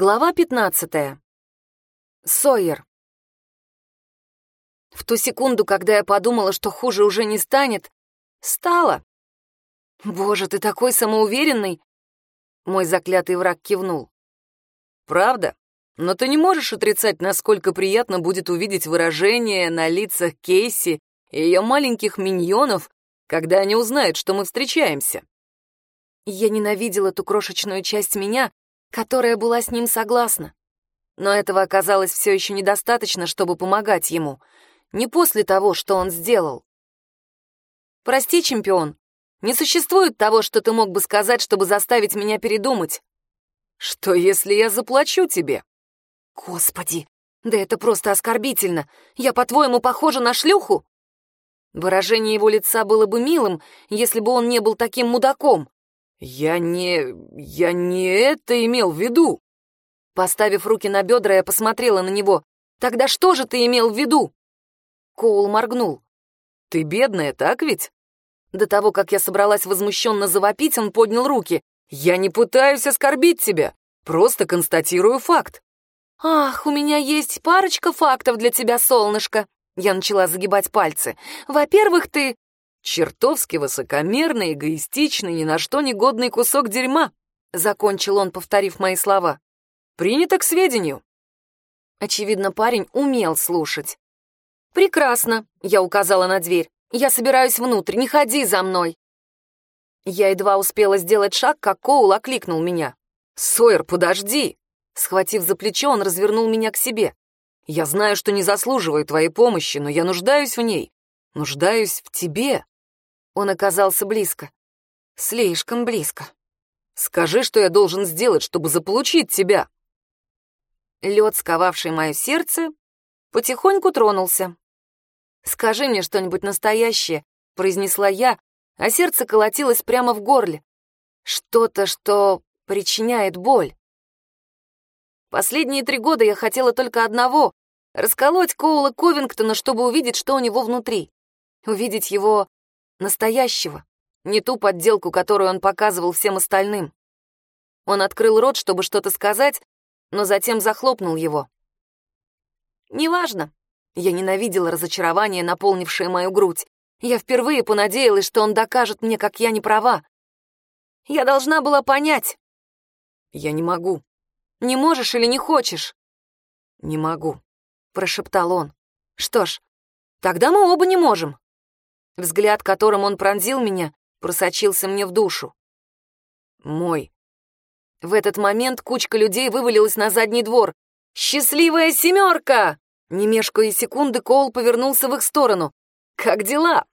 Глава 15. Сойер. В ту секунду, когда я подумала, что хуже уже не станет, стало. «Боже, ты такой самоуверенный!» Мой заклятый враг кивнул. «Правда? Но ты не можешь отрицать, насколько приятно будет увидеть выражение на лицах Кейси и ее маленьких миньонов, когда они узнают, что мы встречаемся». Я ненавидела ту крошечную часть меня, которая была с ним согласна. Но этого оказалось все еще недостаточно, чтобы помогать ему. Не после того, что он сделал. «Прости, чемпион, не существует того, что ты мог бы сказать, чтобы заставить меня передумать». «Что, если я заплачу тебе?» «Господи, да это просто оскорбительно. Я, по-твоему, похожа на шлюху?» Выражение его лица было бы милым, если бы он не был таким мудаком. «Я не... я не это имел в виду!» Поставив руки на бедра, я посмотрела на него. «Тогда что же ты имел в виду?» Коул моргнул. «Ты бедная, так ведь?» До того, как я собралась возмущенно завопить, он поднял руки. «Я не пытаюсь оскорбить тебя, просто констатирую факт». «Ах, у меня есть парочка фактов для тебя, солнышко!» Я начала загибать пальцы. «Во-первых, ты...» Чертовски высокомерный, эгоистичный, ни на что не годный кусок дерьма, закончил он, повторив мои слова. Принято к сведению. Очевидно, парень умел слушать. Прекрасно, я указала на дверь. Я собираюсь внутрь, не ходи за мной. Я едва успела сделать шаг, как Коул окликнул меня. «Сойер, подожди!» Схватив за плечо, он развернул меня к себе. «Я знаю, что не заслуживаю твоей помощи, но я нуждаюсь в ней. Нуждаюсь в тебе. Он оказался близко. Слишком близко. Скажи, что я должен сделать, чтобы заполучить тебя. Лед, сковавший мое сердце, потихоньку тронулся. «Скажи мне что-нибудь настоящее», — произнесла я, а сердце колотилось прямо в горле. Что-то, что причиняет боль. Последние три года я хотела только одного — расколоть Коула Ковингтона, чтобы увидеть, что у него внутри. Увидеть его Настоящего. Не ту подделку, которую он показывал всем остальным. Он открыл рот, чтобы что-то сказать, но затем захлопнул его. «Неважно». Я ненавидела разочарование, наполнившее мою грудь. Я впервые понадеялась, что он докажет мне, как я не права. Я должна была понять. «Я не могу». «Не можешь или не хочешь?» «Не могу», — прошептал он. «Что ж, тогда мы оба не можем». Взгляд, которым он пронзил меня, просочился мне в душу. Мой. В этот момент кучка людей вывалилась на задний двор. «Счастливая семерка!» Не мешкая секунды, Коул повернулся в их сторону. «Как дела?»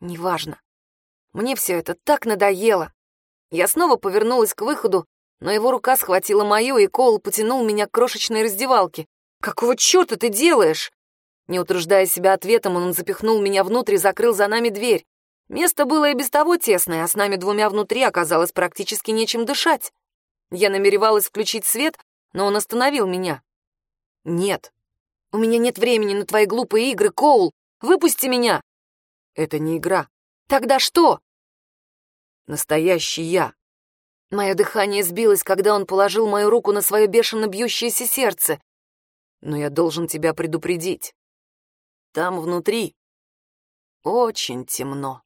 «Неважно. Мне все это так надоело». Я снова повернулась к выходу, но его рука схватила мою, и Коул потянул меня к крошечной раздевалке. «Какого черта ты делаешь?» Не утруждая себя ответом, он запихнул меня внутрь и закрыл за нами дверь. Место было и без того тесное, а с нами двумя внутри оказалось практически нечем дышать. Я намеревалась включить свет, но он остановил меня. «Нет, у меня нет времени на твои глупые игры, Коул! Выпусти меня!» «Это не игра». «Тогда что?» «Настоящий я». Мое дыхание сбилось, когда он положил мою руку на свое бешено бьющееся сердце. «Но я должен тебя предупредить. Там внутри очень темно.